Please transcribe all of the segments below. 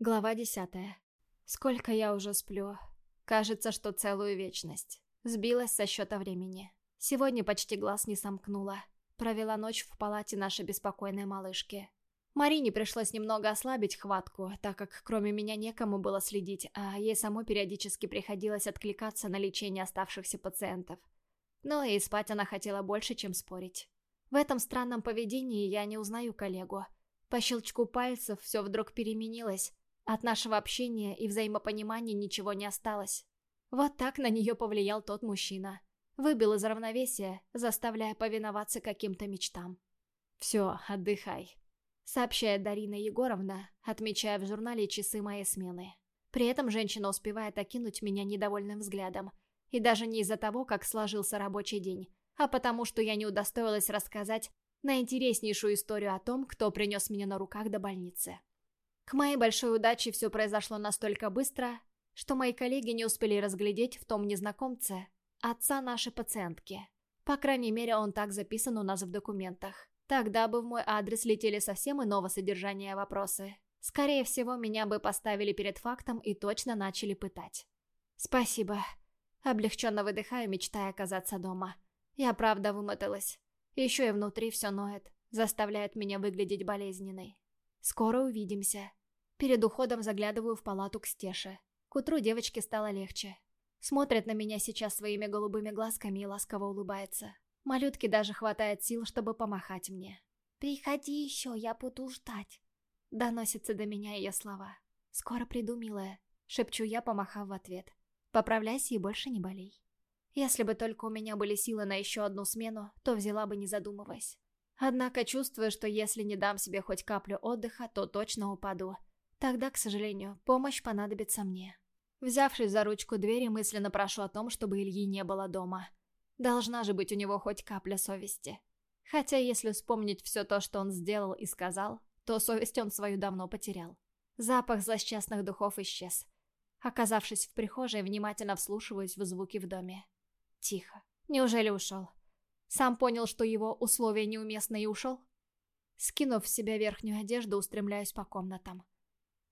Глава десятая. Сколько я уже сплю? Кажется, что целую вечность. Сбилась со счета времени. Сегодня почти глаз не сомкнула. Провела ночь в палате нашей беспокойной малышки. Марине пришлось немного ослабить хватку, так как кроме меня некому было следить, а ей самой периодически приходилось откликаться на лечение оставшихся пациентов. Но и спать она хотела больше, чем спорить. В этом странном поведении я не узнаю коллегу. По щелчку пальцев все вдруг переменилось, от нашего общения и взаимопонимания ничего не осталось. Вот так на нее повлиял тот мужчина. Выбил из равновесия, заставляя повиноваться каким-то мечтам. «Все, отдыхай», — сообщает Дарина Егоровна, отмечая в журнале часы моей смены. При этом женщина успевает окинуть меня недовольным взглядом. И даже не из-за того, как сложился рабочий день, а потому что я не удостоилась рассказать наинтереснейшую историю о том, кто принес меня на руках до больницы. К моей большой удаче все произошло настолько быстро, что мои коллеги не успели разглядеть в том незнакомце отца нашей пациентки. По крайней мере, он так записан у нас в документах. Тогда бы в мой адрес летели совсем иного содержания вопросы. Скорее всего, меня бы поставили перед фактом и точно начали пытать. Спасибо. Облегченно выдыхаю, мечтая оказаться дома. Я правда вымоталась. Еще и внутри все ноет, заставляет меня выглядеть болезненной. Скоро увидимся. Перед уходом заглядываю в палату к Стеше. К утру девочке стало легче. Смотрит на меня сейчас своими голубыми глазками и ласково улыбается. Малютке даже хватает сил, чтобы помахать мне. «Приходи еще, я буду ждать», — доносятся до меня ее слова. «Скоро приду, милая», — шепчу я, помахав в ответ. «Поправляйся и больше не болей». Если бы только у меня были силы на еще одну смену, то взяла бы не задумываясь. Однако чувствую, что если не дам себе хоть каплю отдыха, то точно упаду. Тогда, к сожалению, помощь понадобится мне. Взявшись за ручку двери, мысленно прошу о том, чтобы Ильи не было дома. Должна же быть у него хоть капля совести. Хотя, если вспомнить все то, что он сделал и сказал, то совесть он свою давно потерял. Запах злосчастных духов исчез. Оказавшись в прихожей, внимательно вслушиваюсь в звуки в доме. Тихо. Неужели ушел? Сам понял, что его условия неуместны и ушел? Скинув в себя верхнюю одежду, устремляюсь по комнатам.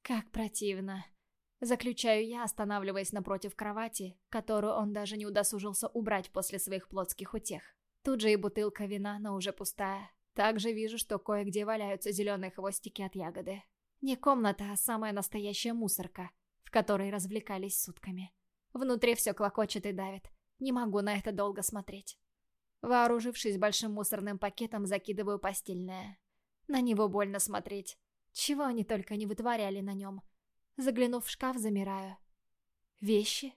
Как противно. Заключаю я, останавливаясь напротив кровати, которую он даже не удосужился убрать после своих плотских утех. Тут же и бутылка вина, но уже пустая. Также вижу, что кое-где валяются зеленые хвостики от ягоды. Не комната, а самая настоящая мусорка, в которой развлекались сутками. Внутри все клокочет и давит. Не могу на это долго смотреть. Вооружившись большим мусорным пакетом, закидываю постельное. На него больно смотреть. Чего они только не вытворяли на нем. Заглянув в шкаф, замираю. Вещи?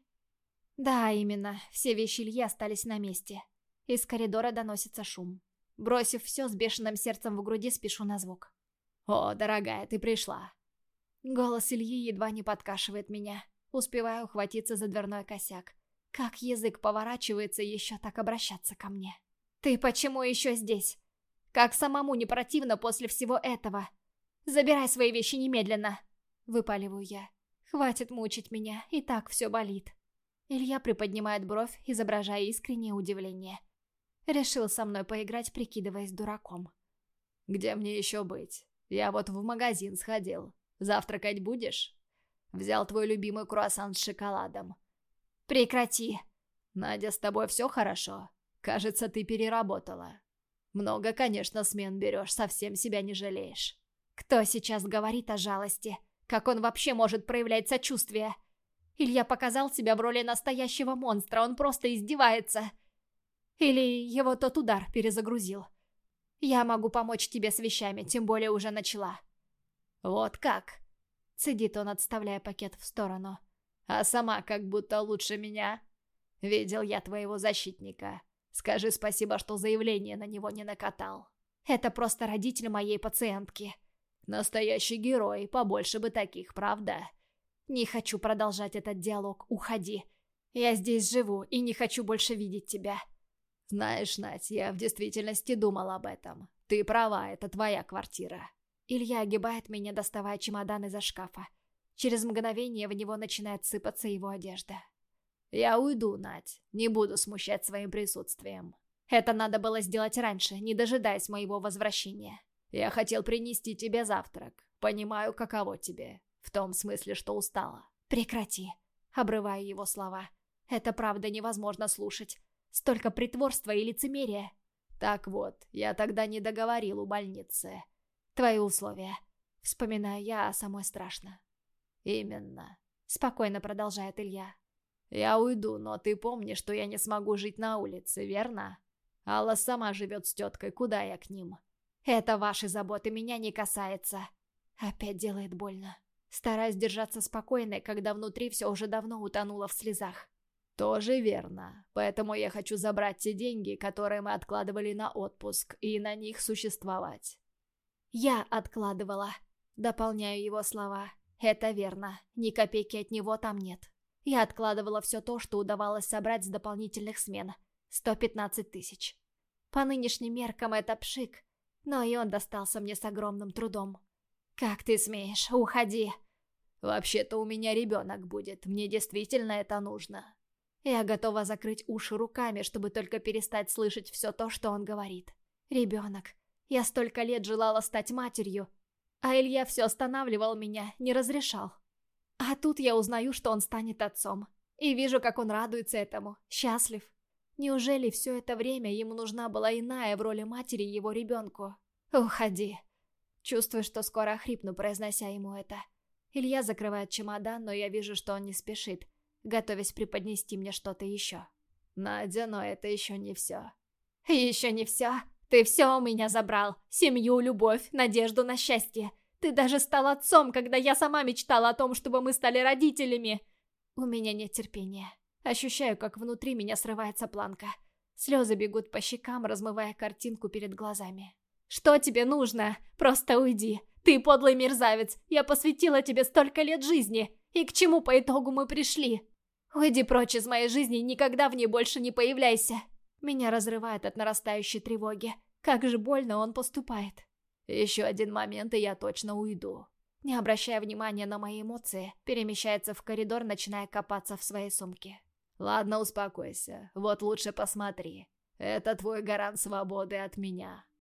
Да, именно, все вещи Ильи остались на месте. Из коридора доносится шум. Бросив все, с бешеным сердцем в груди спешу на звук. «О, дорогая, ты пришла!» Голос Ильи едва не подкашивает меня. Успеваю ухватиться за дверной косяк. Как язык поворачивается еще так обращаться ко мне. «Ты почему еще здесь? Как самому не противно после всего этого?» Забирай свои вещи немедленно!» Выпаливаю я. «Хватит мучить меня, и так все болит». Илья приподнимает бровь, изображая искреннее удивление. Решил со мной поиграть, прикидываясь дураком. «Где мне еще быть? Я вот в магазин сходил. Завтракать будешь? Взял твой любимый круассан с шоколадом». «Прекрати!» «Надя, с тобой все хорошо? Кажется, ты переработала. Много, конечно, смен берешь, совсем себя не жалеешь». Кто сейчас говорит о жалости? Как он вообще может проявлять сочувствие? Илья показал себя в роли настоящего монстра, он просто издевается. Или его тот удар перезагрузил. Я могу помочь тебе с вещами, тем более уже начала. Вот как? Цедит он, отставляя пакет в сторону. А сама как будто лучше меня. Видел я твоего защитника. Скажи спасибо, что заявление на него не накатал. Это просто родитель моей пациентки. Настоящий герой, побольше бы таких, правда? Не хочу продолжать этот диалог, уходи. Я здесь живу и не хочу больше видеть тебя. Знаешь, Надь, я в действительности думал об этом. Ты права, это твоя квартира. Илья огибает меня, доставая чемодан из-за шкафа. Через мгновение в него начинает сыпаться его одежда. «Я уйду, Надь. Не буду смущать своим присутствием». Это надо было сделать раньше, не дожидаясь моего возвращения. Я хотел принести тебе завтрак. Понимаю, каково тебе. В том смысле, что устала. Прекрати. Обрываю его слова. Это правда невозможно слушать. Столько притворства и лицемерия. Так вот, я тогда не договорил у больницы. Твои условия. Вспоминаю я, а самой страшно. Именно. Спокойно продолжает Илья. Я уйду, но ты помни, что я не смогу жить на улице, верно? Алла сама живет с теткой, куда я к ним? Это ваши заботы, меня не касается. Опять делает больно. Стараюсь держаться спокойной, когда внутри все уже давно утонуло в слезах. Тоже верно. Поэтому я хочу забрать те деньги, которые мы откладывали на отпуск, и на них существовать. Я откладывала. Дополняю его слова. Это верно. Ни копейки от него там нет. Я откладывала все то, что удавалось собрать с дополнительных смен. 115 тысяч. По нынешним меркам это пшик, но и он достался мне с огромным трудом. «Как ты смеешь? Уходи!» «Вообще-то у меня ребенок будет, мне действительно это нужно». Я готова закрыть уши руками, чтобы только перестать слышать все то, что он говорит. «Ребенок. Я столько лет желала стать матерью, а Илья все останавливал меня, не разрешал. А тут я узнаю, что он станет отцом. И вижу, как он радуется этому, счастлив. Неужели все это время ему нужна была иная в роли матери его ребенку? Уходи. Чувствую, что скоро охрипну, произнося ему это. Илья закрывает чемодан, но я вижу, что он не спешит, готовясь преподнести мне что-то еще. Надя, но это еще не все. Еще не все? Ты все у меня забрал. Семью, любовь, надежду на счастье. Ты даже стал отцом, когда я сама мечтала о том, чтобы мы стали родителями. У меня нет терпения. Ощущаю, как внутри меня срывается планка. Слезы бегут по щекам, размывая картинку перед глазами. «Что тебе нужно? Просто уйди. Ты подлый мерзавец. Я посвятила тебе столько лет жизни. И к чему по итогу мы пришли? Уйди прочь из моей жизни никогда в ней больше не появляйся. Меня разрывает от нарастающей тревоги. Как же больно он поступает. Еще один момент, и я точно уйду. Не обращая внимания на мои эмоции, перемещается в коридор, начиная копаться в своей сумке. Ладно, успокойся. Вот лучше посмотри. Это твой гарант свободы от меня.